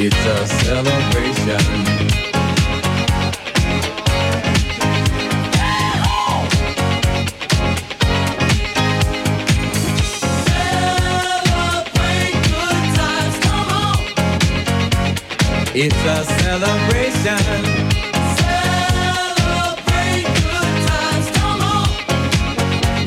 It's a celebration. It's a celebration.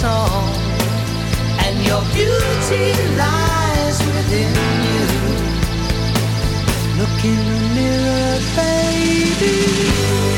song, and your beauty lies within you. Look in the mirror, baby.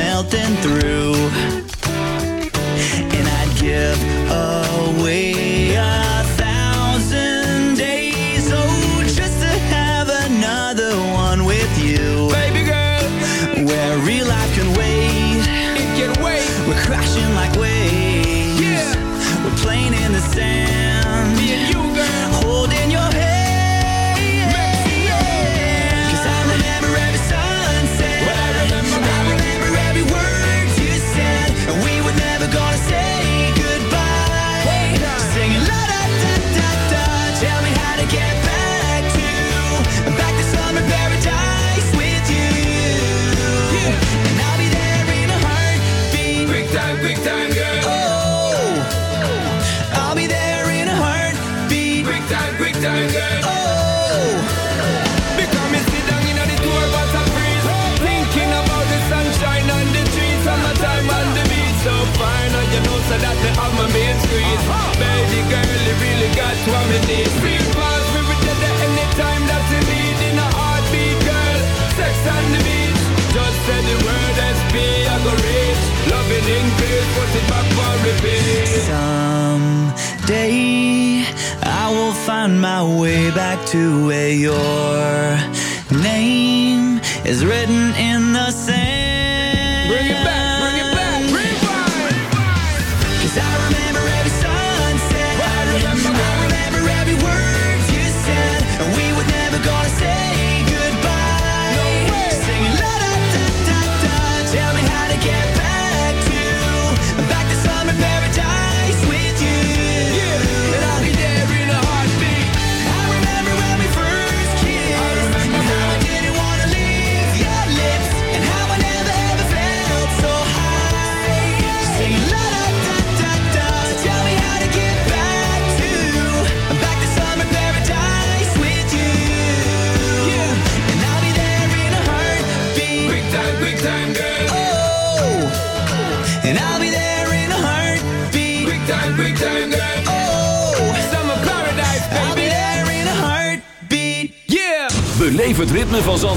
Melting through. so that. Baby girl, you really got what need. We will anytime that you need. In a heartbeat, girl, sex on the beach. Just say the word SP, I go reach. Loving in peace, put it back for repeat. Someday I will find my way back to where your name is written in the sand.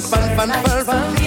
fan, fan, fan, fan, fan.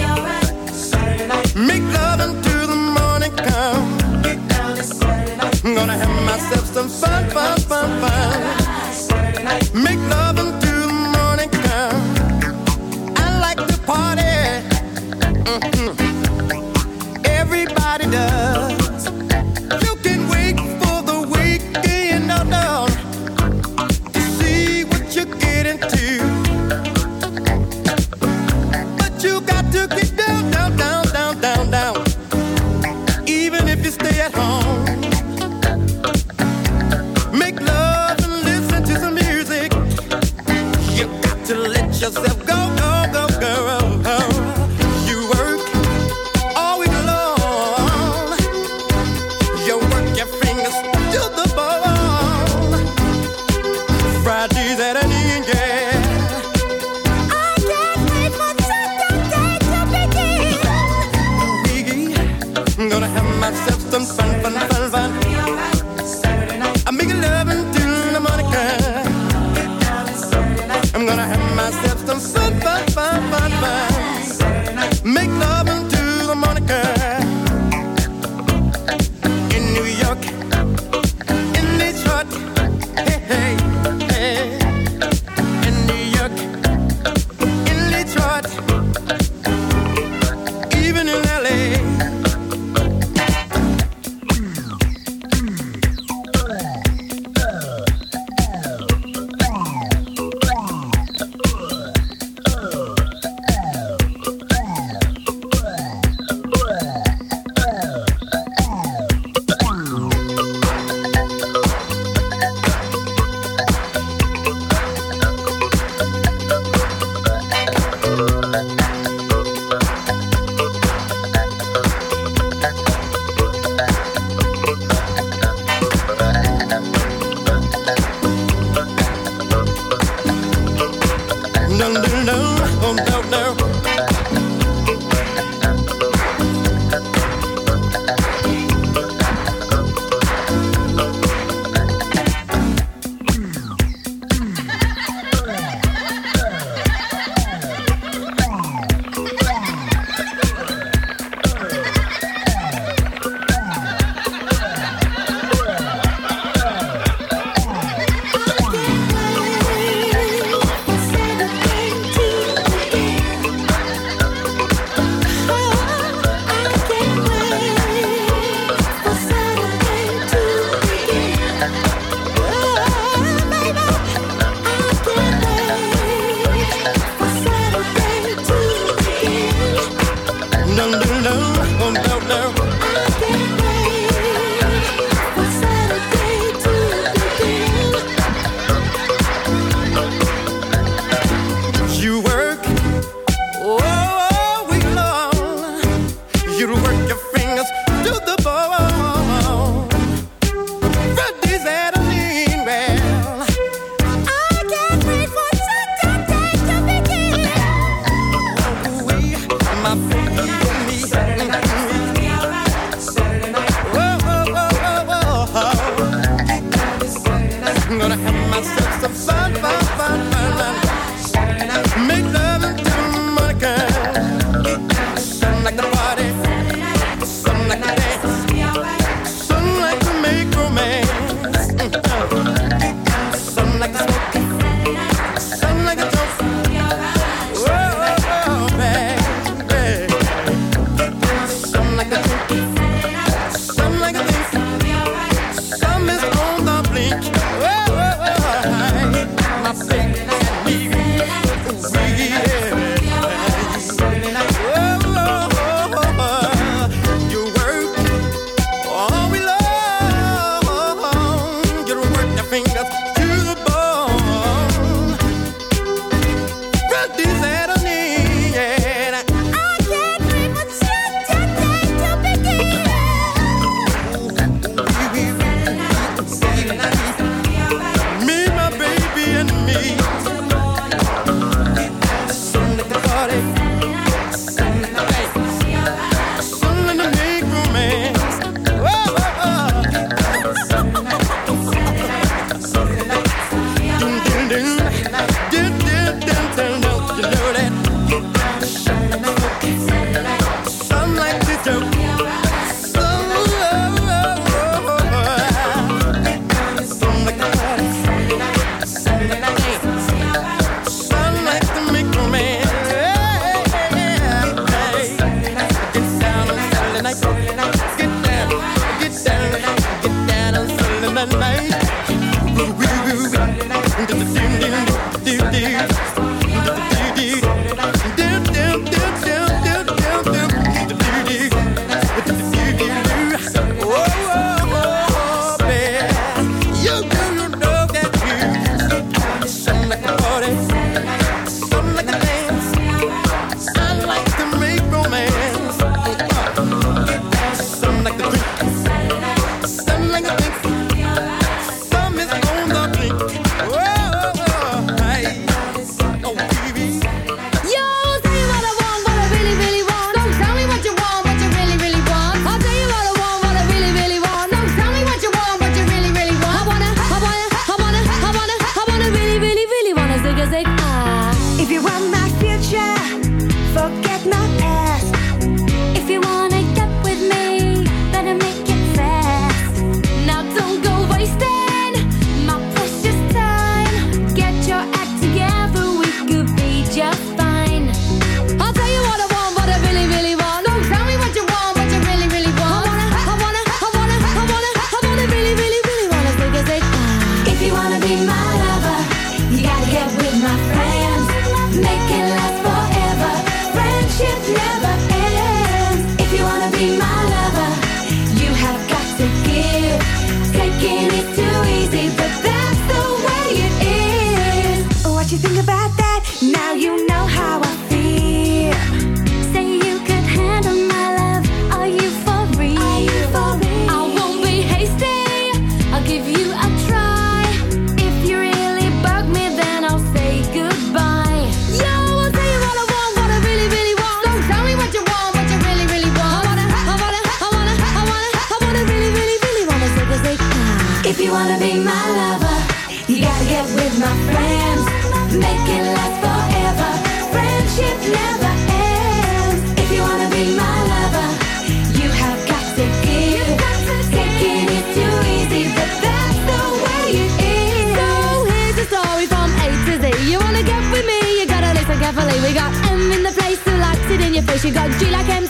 She got G like M.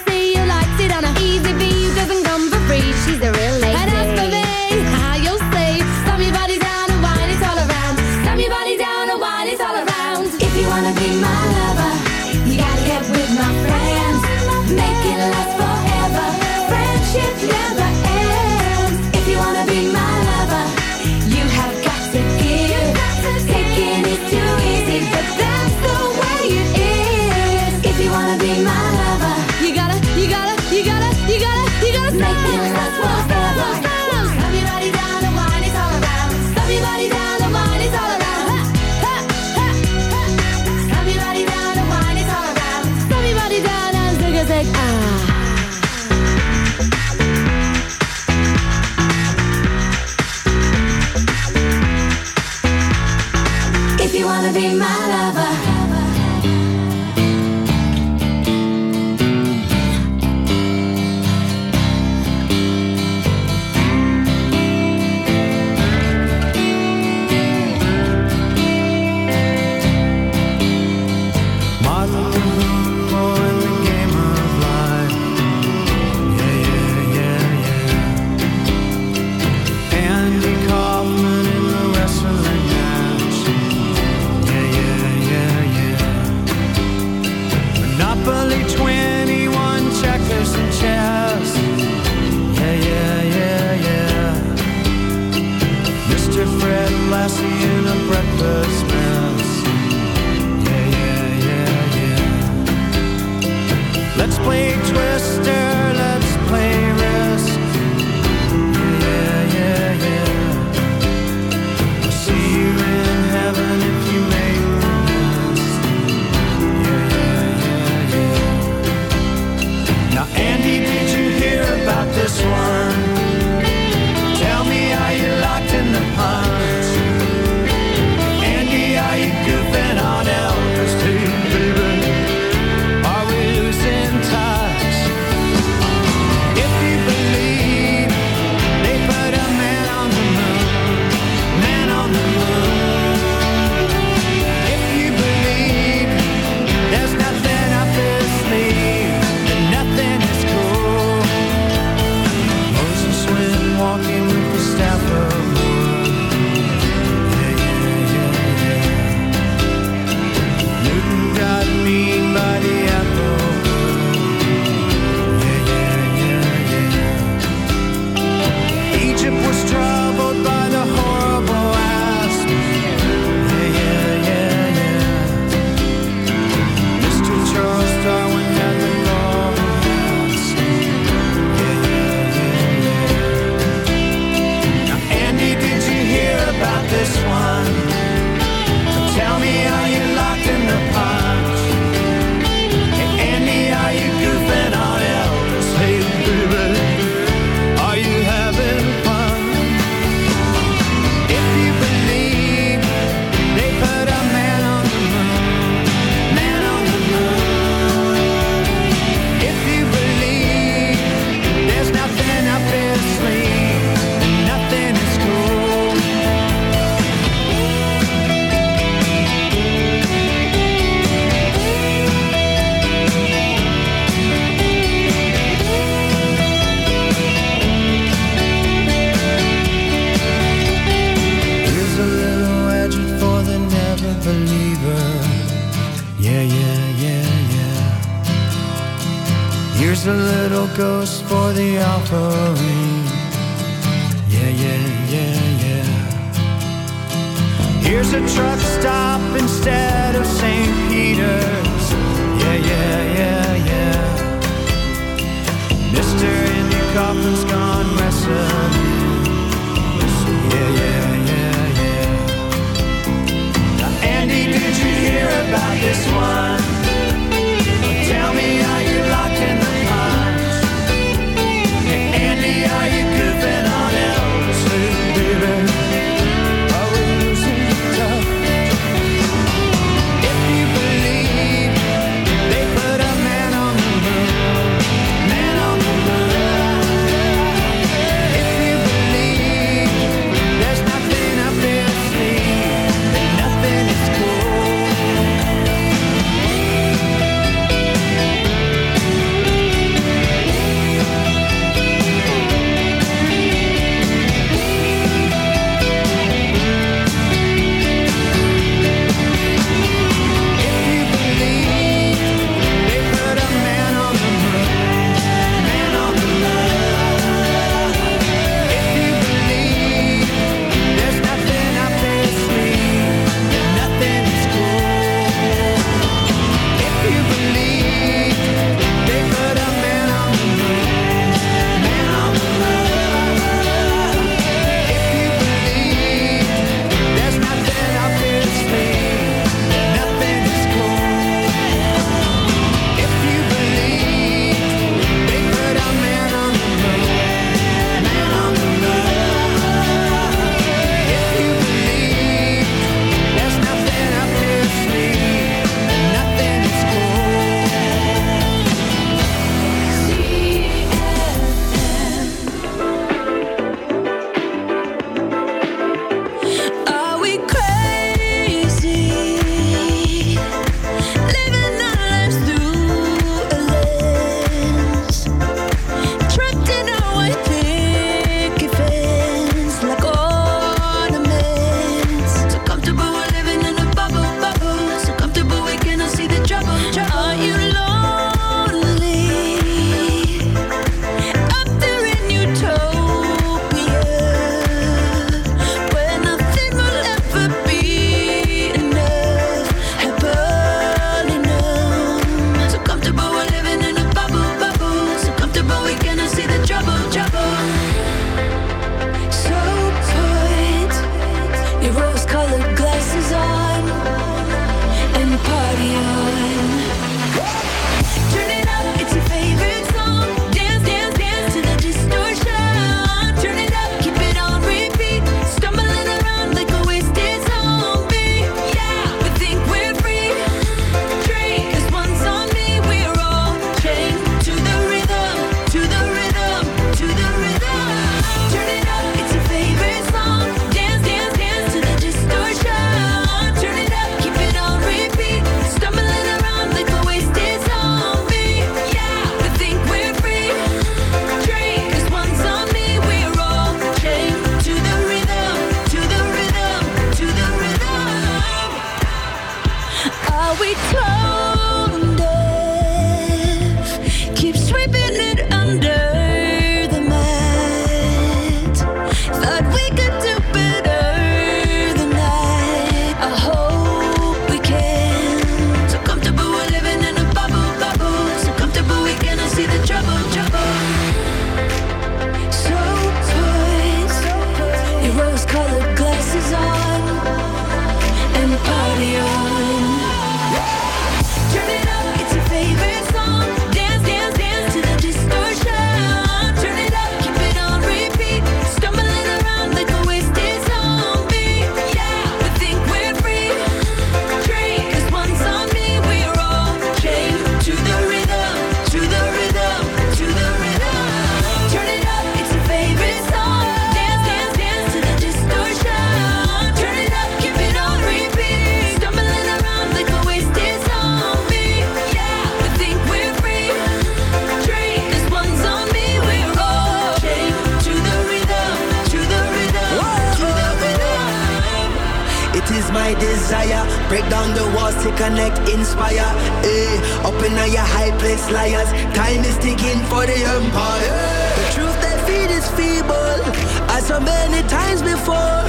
times before.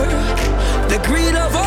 The greed of all